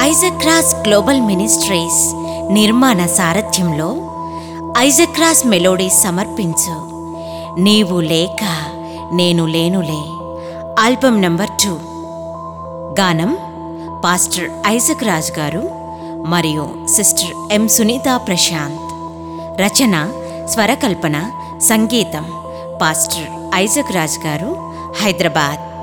ఐజక్రాస్ global ministries నిర్మాణ సారథ్యంలో ఐజక్రాస్ melodies సమర్పించు. నీవు లేక నేను లేనులే. Album number two. గానం పాస్టర్ ఐజక్ రాజ్ గారు మరియు సిస్టర్ ఎం సునీత ప్రశాంత్. రచన స్వరకల్పన సంగీతం పాస్టర్ ఐజక్ రాజ్ గారు హైదరాబాద్.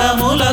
వరములతో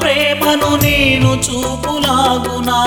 ప్రేమను నేను చూపులాగునా?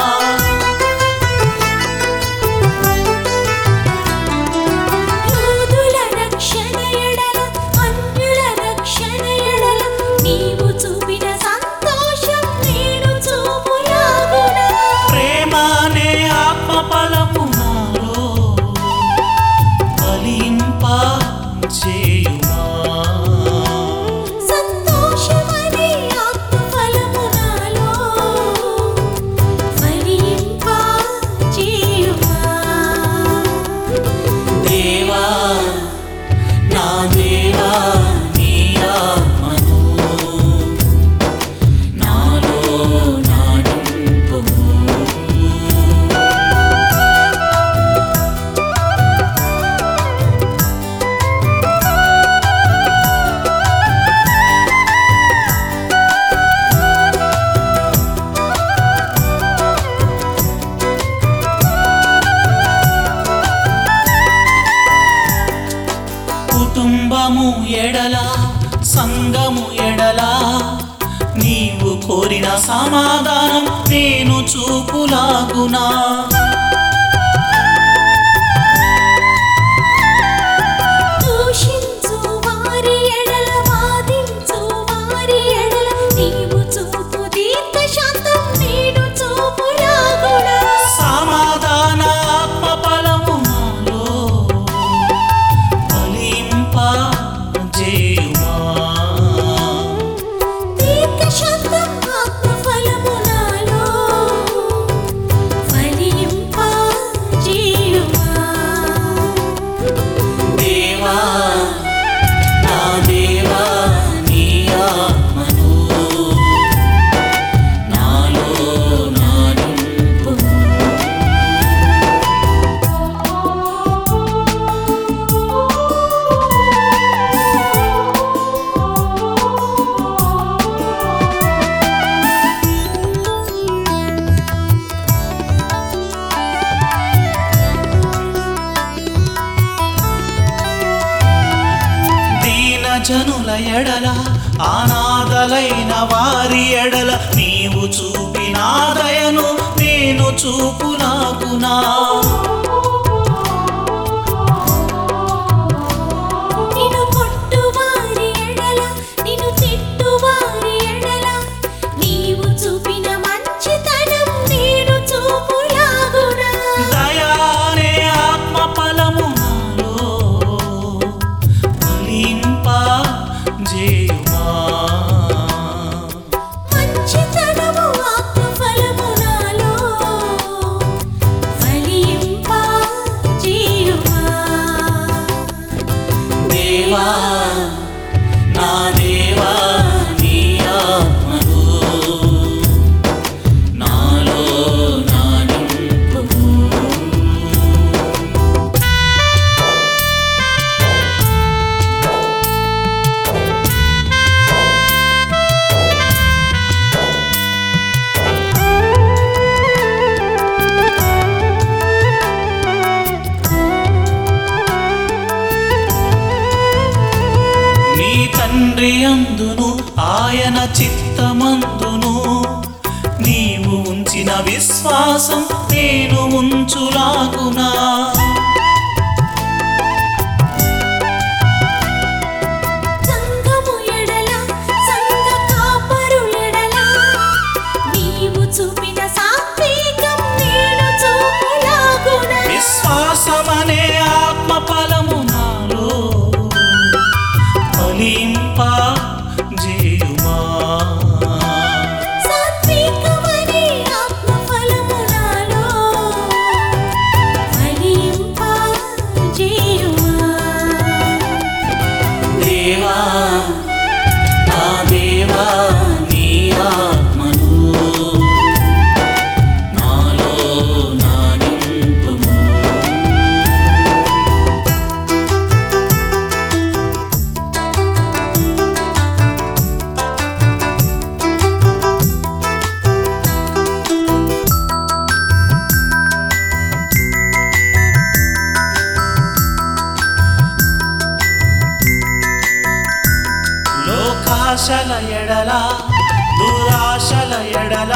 సంగము ఎడలా. నీవు కోరిన సమాధానం నేను చూపులాగునా. ఎడల అనాథలైన వారి ఎడల నీవు చూపినాదయను దయను నేను చూపులాగునా చిత్తమందును. నీవు ఉంచిన విశ్వాసం నేను ఉంచులాగునా లోకాశల ఎడల దురాశల ఎడల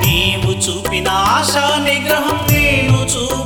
నీవు చూపిన ఆశా నిగ్రహం నేను చూపి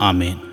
আমিন